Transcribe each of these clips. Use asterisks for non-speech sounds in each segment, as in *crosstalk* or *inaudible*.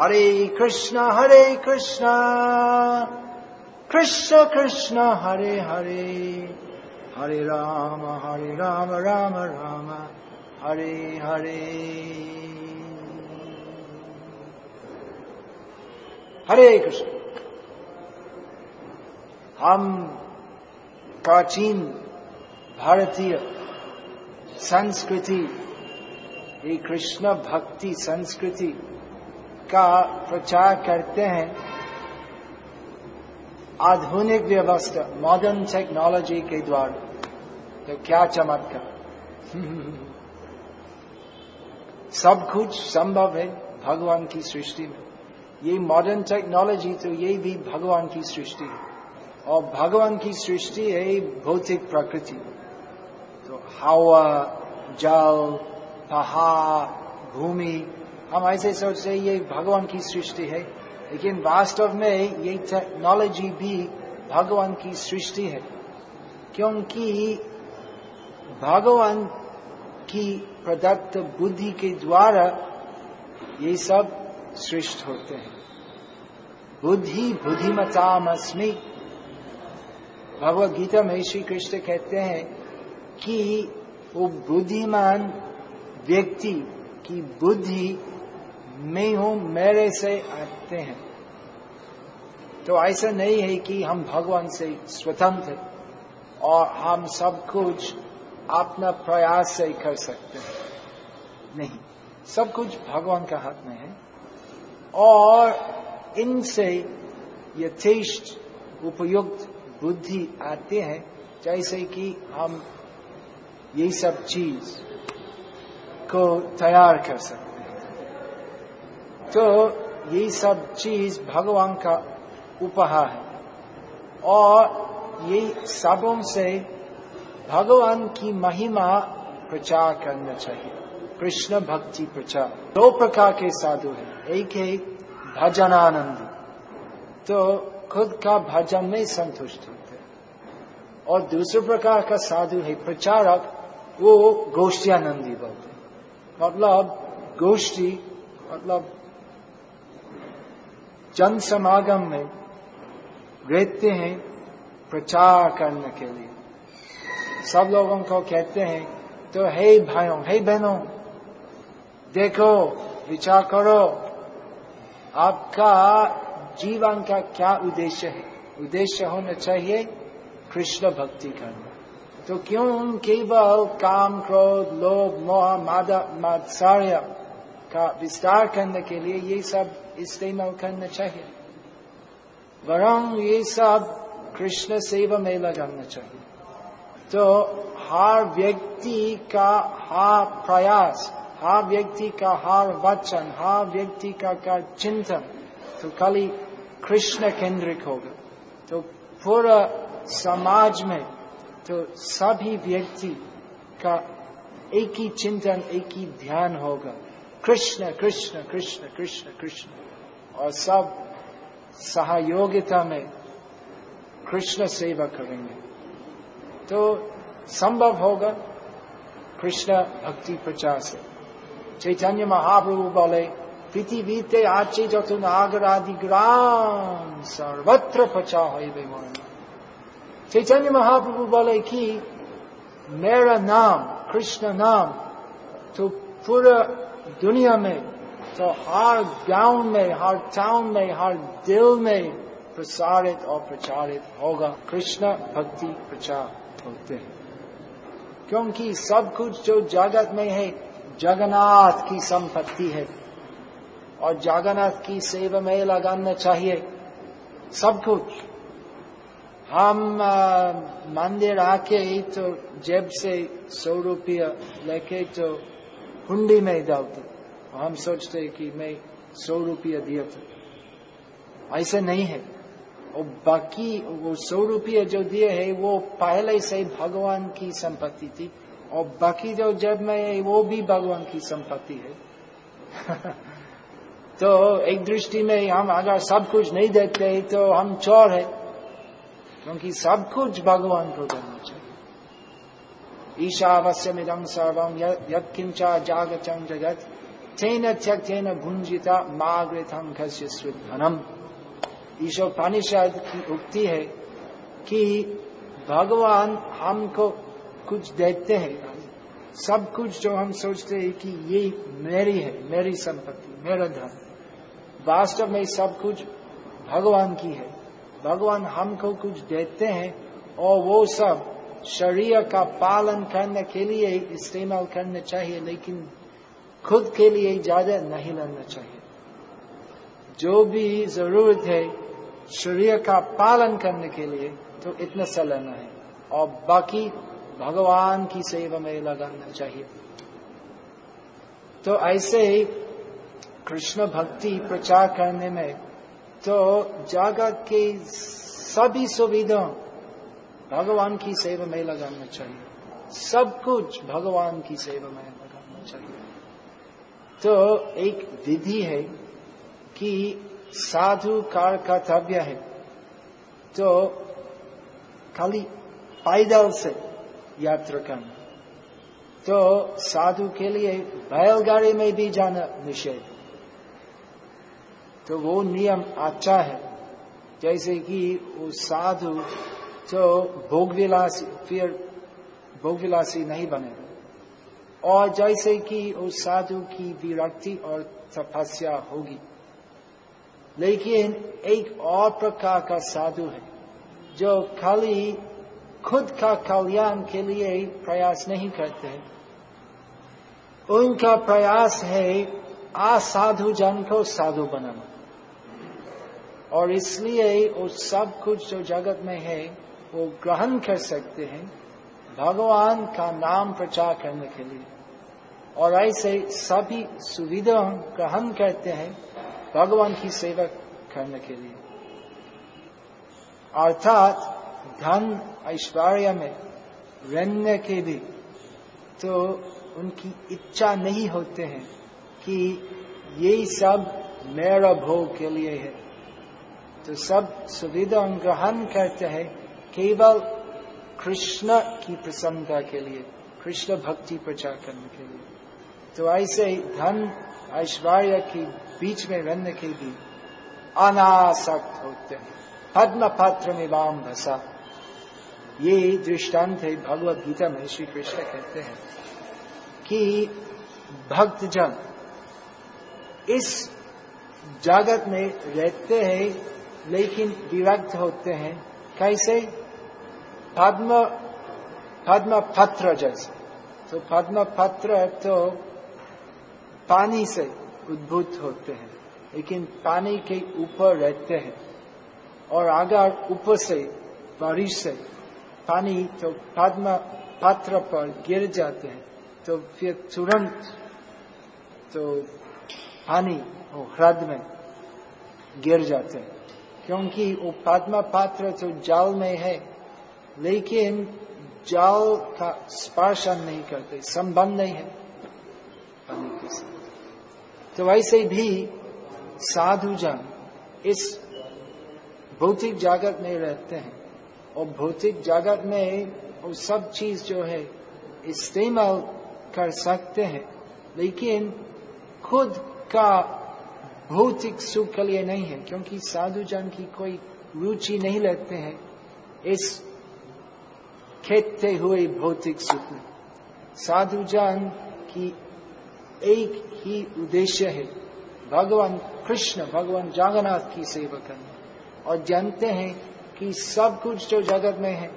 हरे कृष्ण हरे कृष्ण कृष्ण कृष्ण हरे हरे हरे राम हरे राम राम राम हरे हरे हरे कृष्ण हम प्राचीन भारतीय संस्कृति, ये कृष्ण भक्ति संस्कृति का प्रचार करते हैं। आधुनिक व्यवस्था मॉडर्न टेक्नोलॉजी के द्वारा। तो क्या चमत्कार। *laughs* सब कुछ संभव है भगवान की सृष्टि में। ये मॉडर्न टेक्नोलॉजी तो ये भी भगवान की सृष्टि है। और भगवान की सृष्टि है भौतिक प्रकृति। तो हवा, जल, पहाड़, भूमि हम ऐसे सोचते ये भगवान की सृष्टि है। लेकिन वास्तव में ये टेक्नोलॉजी भी भगवान की सृष्टि है। क्योंकि भगवान की प्रदत्त बुद्धि के द्वारा ये सब सृष्ट होते हैं। बुद्धि बुद्धिमतामस्मि। भगवत गीता में श्री कृष्ण कहते हैं कि वो बुद्धिमान व्यक्ति की बुद्धि मैं हूँ, मेरे से आते हैं। तो ऐसा नहीं है कि हम भगवान से स्वतंत्र और हम सब कुछ अपना प्रयास से कर सकते हैं। नहीं, सब कुछ भगवान का हाथ में है और इनसे यथेष्ट उपयुक्त बुद्धि आते हैं, जैसे कि हम ये सब चीज़ को तैयार कर सकते तो ये सब चीज़ भगवान का उपहार है। और ये सबों से भगवान की महिमा प्रचार करना चाहिए। कृष्ण भक्ति प्रचार। दो प्रकार के साधु हैं। एक है भजनानंदी। तो खुद का भजन में संतुष्ट होते हैं। और दूसरे प्रकार का साधु है प्रचारक, वो गोष्ठियानंदी बोलते मतलब गोष्ठी मतलब जन समागम में रहते हैं प्रचार करने के लिए। सब लोगों को कहते हैं तो हे भाइयों, हे बहनों, देखो, विचार करो, आपका जीवन का क्या उद्देश्य है? उद्देश्य होना चाहिए कृष्ण भक्ति करना। तो क्यों केवल काम, क्रोध, लोभ, मोह मादक मात्सार्य का विस्तार करने के लिए ये सब इस्तेमाल करना चाहिए। वरং ये सब कृष्ण सेवा में लगाना चाहिए। तो हर व्यक्ति का हर प्रयास, हर व्यक्ति का हर वचन, हर व्यक्ति का का चिंतन तो खाली कृष्ण केंद्रित होगा। तो पूरा समाज में तो सभी व्यक्ति का एक ही चिंतन, एक ही ध्यान होगा। कृष्ण कृष्ण कृष्ण कृष्ण कृष्ण और सब सहयोगिता में कृष्ण सेवा करेंगे। तो संभव होगा कृष्ण भक्ति प्रचार से। चैतन्य महाप्रभु बोले पृथ्वी बीते आचे जत नागरादि ग्राम सर्वत्र प्रचार हो चैतन्य महाप्रभु बोले कि मेरा नाम कृष्ण नाम तो पूरा दुनिया में तो हर गाँव में, हर टाउन में, हर दिल में प्रसारित और प्रचारित होगा। कृष्ण भक्ति प्रचार होते हैं। क्योंकि सब कुछ जो जगत में है, जगन्नाथ की संपत्ति है। और जगन्नाथ की सेवा में लगाना चाहिए। सब कुछ। हम मंदिर आके तो जेब से सौ रुपया लेके तो हुंडी में डालते। हम सोचते हैं कि मैं सौ रुपया दिया था। ऐसा नहीं है। और बाकी वो सौ रुपये जो दिए है, वो पहले से भगवान की संपत्ति थी। और बाकी जो जब में, वो भी भगवान की संपत्ति है। *laughs* तो एक दृष्टि में हम अगर सब कुछ नहीं देखते तो हम चोर है। क्योंकि सब कुछ भगवान को देना चाहिए ईशावश्यमिदम सर्वम यत्किंचा जागचम जगत तेन त्यक्तेन भुंजिता खस्य धनम ईश्वर पानिषद की उक्ति है कि भगवान हमको कुछ देते हैं। सब कुछ जो हम सोचते हैं कि ये मेरी है, मेरी संपत्ति, मेरा धन। वास्तव में सब कुछ भगवान की है। भगवान हमको कुछ देते हैं और वो सब शरीर का पालन करने के लिए इस्तेमाल करना चाहिए, लेकिन खुद के लिए ज़्यादा नहीं लेना चाहिए। जो भी ज़रूरत है शरीर का पालन करने के लिए तो इतना सा लेना है। और बाकी भगवान की सेवा में लगाना चाहिए। तो ऐसे ही कृष्ण भक्ति प्रचार करने में तो जगत के सभी सुविधा भगवान की सेवा में लगाना चाहिए। सब कुछ भगवान की सेवा में लगाना चाहिए। तो एक विधि है कि साधु कार कर्तव्य है। तो खाली पैदल से यात्रा करना। तो साधु के लिए बैलगाड़ी में भी जाना निषेध। तो वो नियम अच्छा है। जैसे कि वो साधु तो भोगविलासी, फिर भोगविलासी नहीं बने। और जैसे कि उस साधु की विरक्ति और तपस्या होगी। लेकिन एक और प्रकार का साधु है, जो खाली खुद का कल्याण के लिए प्रयास नहीं करते। उनका प्रयास है असाधु जन को साधु बनाना। और इसलिए वो सब कुछ जो जगत में है वो ग्रहण कर सकते हैं भगवान का नाम प्रचार करने के लिए। और ऐसे सभी सुविधा ग्रहण करते हैं भगवान की सेवा करने के लिए। अर्थात धन ऐश्वर्य में रहने के भी तो उनकी इच्छा नहीं होते हैं कि ये सब मेरा भोग के लिए है। तो सब सुविधा ग्रहण करते हैं केवल कृष्ण की प्रसन्नता के लिए, कृष्ण भक्ति प्रचार करने के लिए। तो ऐसे ही धन, ऐश्वर्य के बीच में रहने के भी अनासक्त होते हैं। पद्म पत्र में वाम भसा। ये दृष्टांत है, भगवत गीता में श्री कृष्ण कहते हैं कि भक्त जन इस जगत में रहते हैं, लेकिन विरक्त होते हैं। कैसे? पद्म पद्म पत्र जैसे। तो पद्म पत्र तो पानी से उद्भूत होते हैं, लेकिन पानी के ऊपर रहते हैं। और अगर ऊपर से बारिश से पानी तो पद्म पत्र पर गिर जाते हैं तो फिर तुरंत तो पानी वो ह्रद में गिर जाते हैं। क्योंकि वो पद्म पात्र तो जल में है लेकिन जल का स्पर्शन नहीं करते, संबंध नहीं है। पानी के साथ तो वैसे भी साधु जन इस भौतिक जागत में रहते हैं और भौतिक जागत में वो सब चीज़ जो है इस्तेमाल कर सकते हैं, लेकिन खुद का भौतिक सुख के लिए नहीं है, क्योंकि साधु जन की कोई रुचि नहीं लेते हैं इस खेतते हुए भौतिक सुख में। साधु जान की एक ही उद्देश्य है भगवान, कृष्ण, भगवान जगन्नाथ की सेवा करना। और जानते हैं कि सब कुछ जो जगत में है,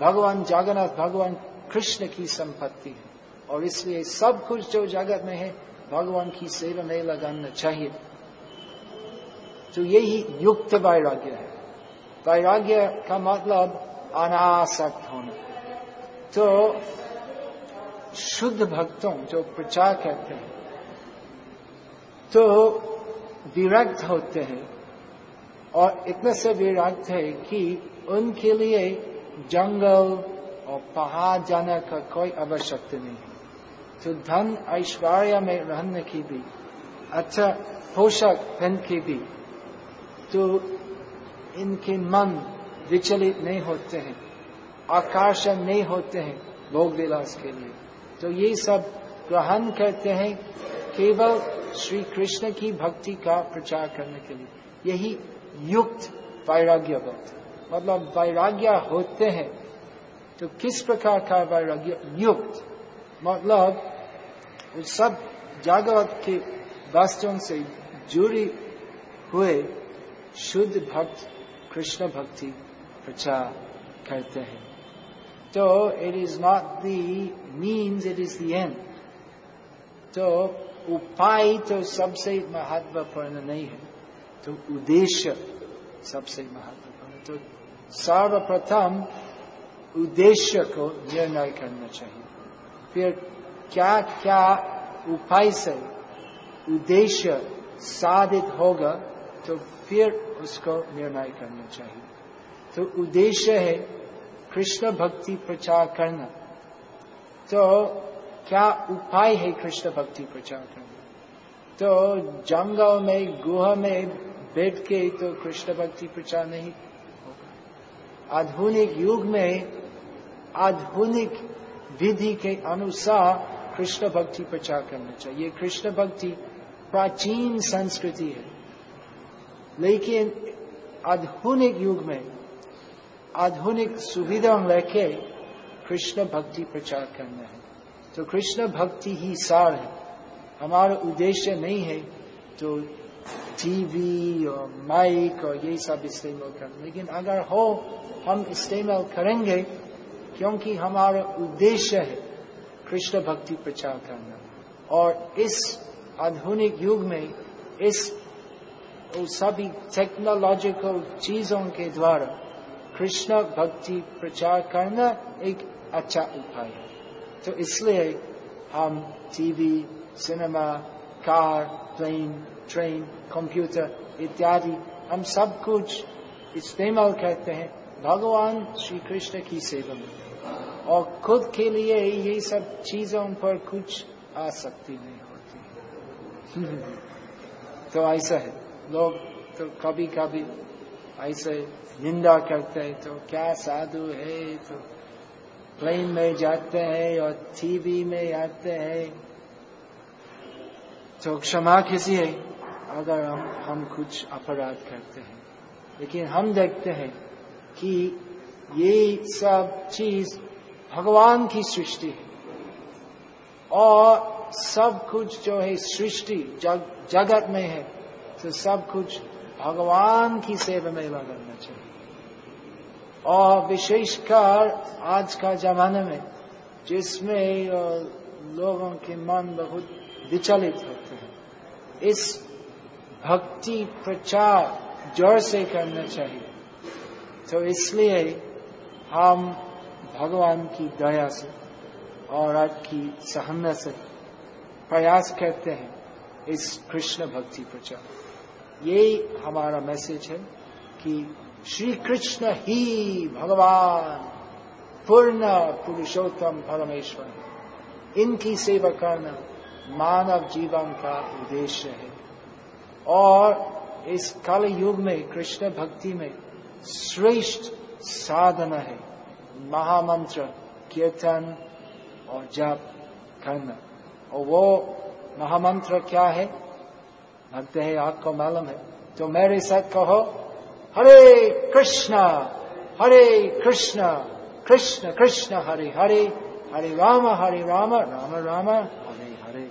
भगवान जगन्नाथ भगवान कृष्ण की संपत्ति है। और इसलिए सब कुछ जो जगत में है, भगवान की सेवा में लगाना चाहिए। तो यही युक्त वैराग्य है। वैराग्य का मतलब अनासक्त होना तो शुद्ध भक्तों, जो प्रचार करते हैं तो विरक्त होते हैं और इतने से विरक्त है कि उनके लिए जंगल और पहाड़ जाने का कोई आवश्यकता नहीं है। तो धन ऐश्वर्य में रहने की भी अच्छा पोषक पहन की भी तो इनके मन विचलित नहीं होते हैं, आकर्षण नहीं होते हैं भोग विलास के लिए। तो ये सब ग्रहण करते हैं केवल श्री कृष्ण की भक्ति का प्रचार करने के लिए। यही युक्त वैराग्य भक्त मतलब वैराग्य होते हैं तो किस प्रकार का वैराग्य? युक्त। मतलब सब जागवत के वस्तुओं से जुड़ी हुए शुद्ध भक्त, कृष्ण भक्ति प्रचार करते हैं। तो it is not the means it is the end तो उपाय तो सबसे महत्वपूर्ण नहीं है। तो उद्देश्य सबसे महत्वपूर्ण। तो सर्वप्रथम उद्देश्य को निर्णय करना चाहिए। फिर क्या क्या उपाय से उद्देश्य साधित होगा तो फिर उसको निर्णय करना चाहिए। तो उद्देश्य है कृष्ण भक्ति प्रचार करना। तो क्या उपाय है कृष्ण भक्ति प्रचार करना? तो जंगल में, गुहा में बैठ के तो कृष्ण भक्ति प्रचार नहीं होगा। आधुनिक युग में आधुनिक विधि के अनुसार कृष्ण भक्ति प्रचार करना चाहिए। कृष्ण भक्ति प्राचीन संस्कृति है, लेकिन आधुनिक युग में आधुनिक सुविधा लेके कृष्ण भक्ति प्रचार करना है। तो कृष्ण भक्ति ही सार है। हमारा उद्देश्य नहीं है तो टीवी और माइक और ये सब इस्तेमाल करना। लेकिन अगर हो, हम इस्तेमाल करेंगे क्योंकि हमारा उद्देश्य है कृष्ण भक्ति प्रचार करना। और इस आधुनिक युग में इस सभी टेक्नोलॉजिकल चीज़ों के द्वारा कृष्ण भक्ति प्रचार करना एक अच्छा उपाय है तो इसलिए हम TV cinema car plane train computer इत्यादि हम सब कुछ इस्तेमाल करते हैं भगवान श्री कृष्ण की सेवा में और खुद के लिए ये सब चीज़ों पर कुछ आसक्ति नहीं होती तो ऐसा है लोग तो कभी कभी ऐसे निंदा करते हैं तो क्या साधु है? तो प्लेन में जाते हैं और टीवी में आते हैं। तो क्षमा किसी है अगर हम हम कुछ अपराध करते हैं। लेकिन हम देखते हैं कि ये सब चीज़ भगवान की सृष्टि है। और सब कुछ जो है सृष्टि जग, जगत में है तो सब कुछ भगवान की सेवा में लगाना चाहिए। और विशेषकर आज का जमाने में, जिसमें लोगों के मन बहुत विचलित होते हैं, इस भक्ति प्रचार ज़ोर से करना चाहिए। तो इसलिए हम भगवान की दया से और आपकी सहमत से प्रयास करते हैं इस कृष्ण भक्ति प्रचार। ये हमारा मैसेज है कि श्री कृष्ण ही भगवान, पूर्ण पुरुषोत्तम परमेश्वर इनकी सेवा करना मानव जीवन का उद्देश्य है। और इस कल युग में, कृष्ण भक्ति में श्रेष्ठ साधना है महामंत्र कीर्तन और जप करना। और वो महामंत्र क्या है? लगते हैं, आपको मालूम है। तो मेरे साथ कहो, हरे कृष्णा हरे कृष्णा, कृष्ण कृष्ण, हरे हरे हरे राम हरे राम राम राम, हरे हरे।